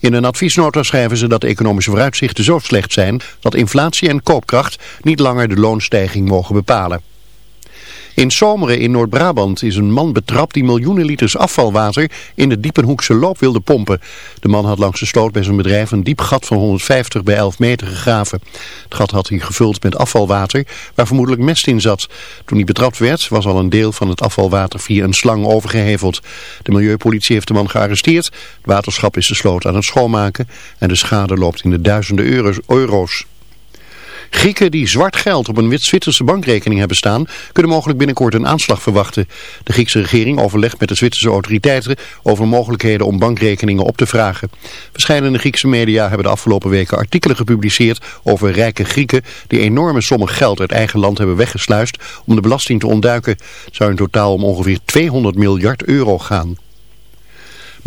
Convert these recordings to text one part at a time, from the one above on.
In een adviesnota schrijven ze dat de economische vooruitzichten zo slecht zijn dat inflatie en koopkracht niet langer de loonstijging mogen bepalen. In Zomeren in Noord-Brabant is een man betrapt die miljoenen liters afvalwater in de Diepenhoekse loop wilde pompen. De man had langs de sloot bij zijn bedrijf een diep gat van 150 bij 11 meter gegraven. Het gat had hij gevuld met afvalwater waar vermoedelijk mest in zat. Toen hij betrapt werd was al een deel van het afvalwater via een slang overgeheveld. De milieupolitie heeft de man gearresteerd. Het waterschap is de sloot aan het schoonmaken en de schade loopt in de duizenden euro's. Grieken die zwart geld op een wit-Zwitserse bankrekening hebben staan, kunnen mogelijk binnenkort een aanslag verwachten. De Griekse regering overlegt met de Zwitserse autoriteiten over mogelijkheden om bankrekeningen op te vragen. Verschillende Griekse media hebben de afgelopen weken artikelen gepubliceerd over rijke Grieken die enorme sommen geld uit eigen land hebben weggesluist om de belasting te ontduiken. Het zou in totaal om ongeveer 200 miljard euro gaan.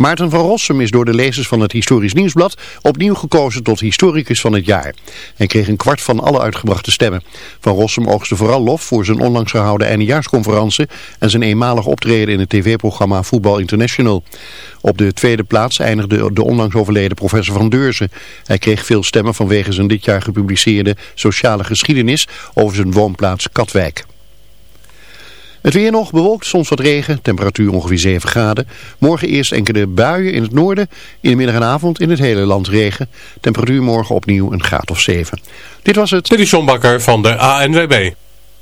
Maarten van Rossum is door de lezers van het Historisch Nieuwsblad opnieuw gekozen tot historicus van het jaar. Hij kreeg een kwart van alle uitgebrachte stemmen. Van Rossum oogste vooral lof voor zijn onlangs gehouden eindejaarsconferentie en zijn eenmalig optreden in het tv-programma Voetbal International. Op de tweede plaats eindigde de onlangs overleden professor Van Deurzen. Hij kreeg veel stemmen vanwege zijn dit jaar gepubliceerde sociale geschiedenis over zijn woonplaats Katwijk. Het weer nog bewolkt, soms wat regen, temperatuur ongeveer 7 graden. Morgen eerst enkele buien in het noorden, in de middag en avond in het hele land regen. Temperatuur morgen opnieuw een graad of 7. Dit was het. Dit is van de ANWB.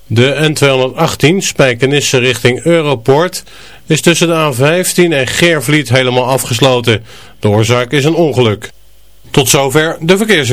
De N218 Spijkenisse richting Europoort is tussen de A15 en Geervliet helemaal afgesloten. De oorzaak is een ongeluk. Tot zover de verkeers.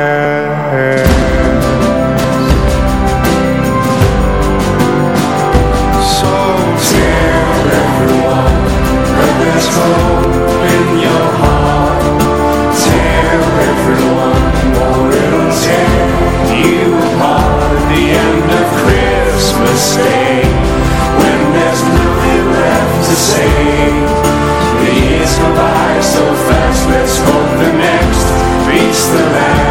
the land.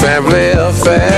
family affair.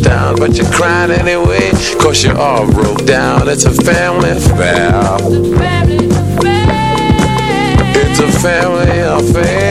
down. But you're crying anyway cause you're all broke down. It's a family affair. It's a family affair.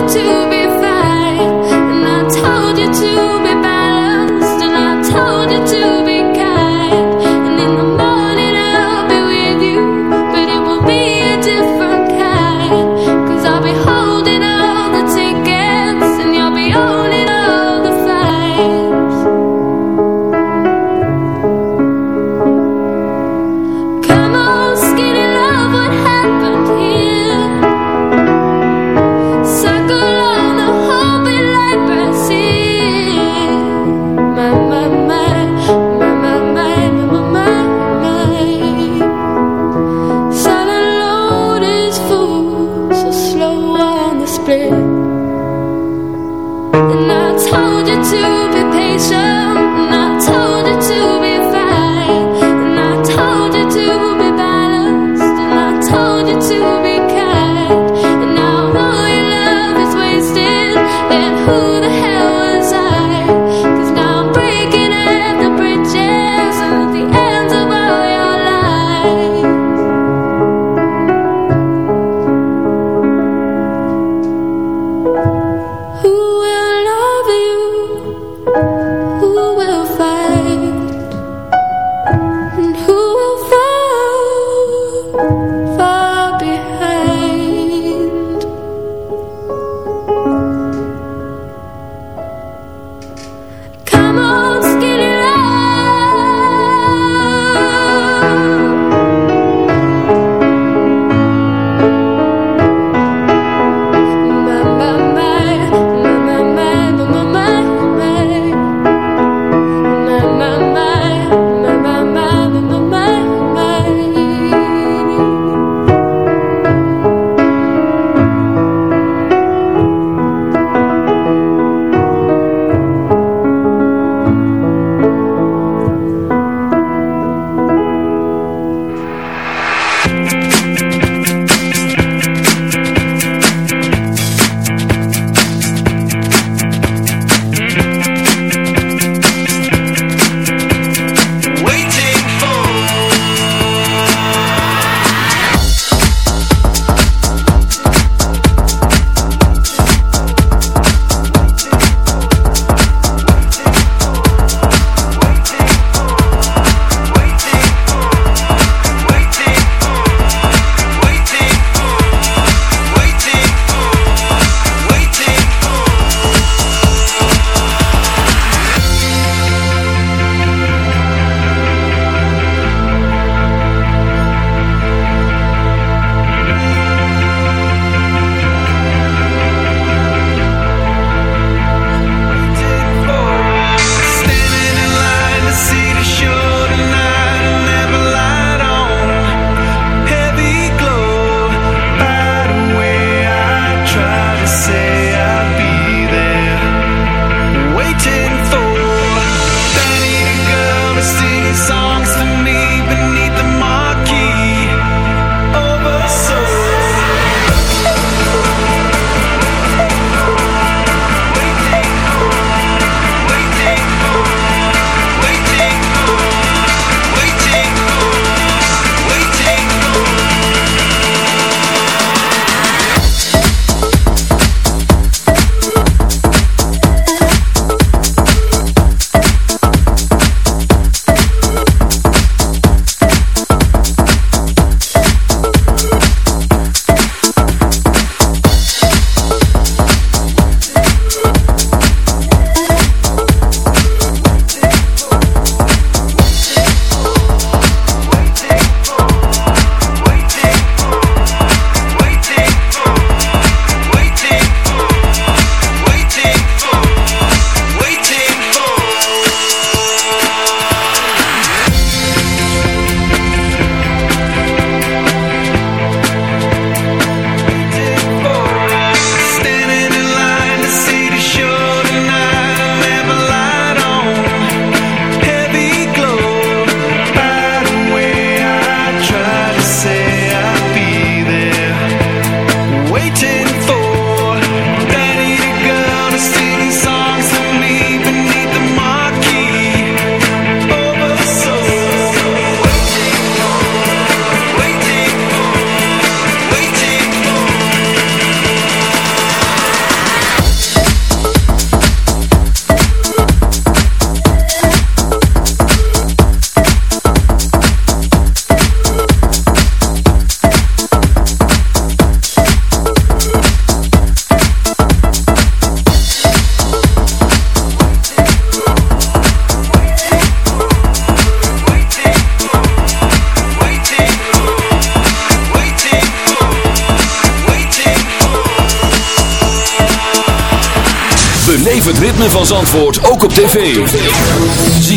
to be fine, and I told you to.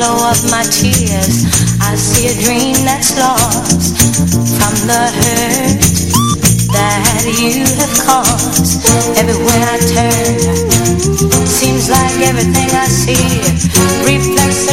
hollow up my tears, I see a dream that's lost from the hurt that you have caused. Everywhere I turn, seems like everything I see reflects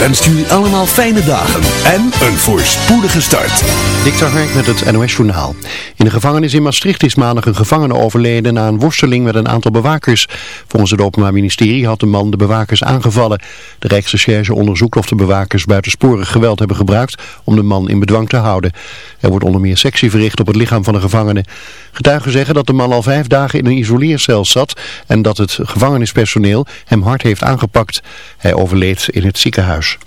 wenst jullie allemaal fijne dagen en een voorspoedige start. Dikter Hark met het NOS Journaal. In de gevangenis in Maastricht is maandag een gevangene overleden na een worsteling met een aantal bewakers. Volgens het Openbaar Ministerie had de man de bewakers aangevallen. De Rijksrecherche onderzoekt of de bewakers buitensporig geweld hebben gebruikt om de man in bedwang te houden. Er wordt onder meer sectie verricht op het lichaam van de gevangene. Getuigen zeggen dat de man al vijf dagen in een isoleercel zat en dat het gevangenispersoneel hem hard heeft aangepakt. Hij overleed in het ziekenhuis.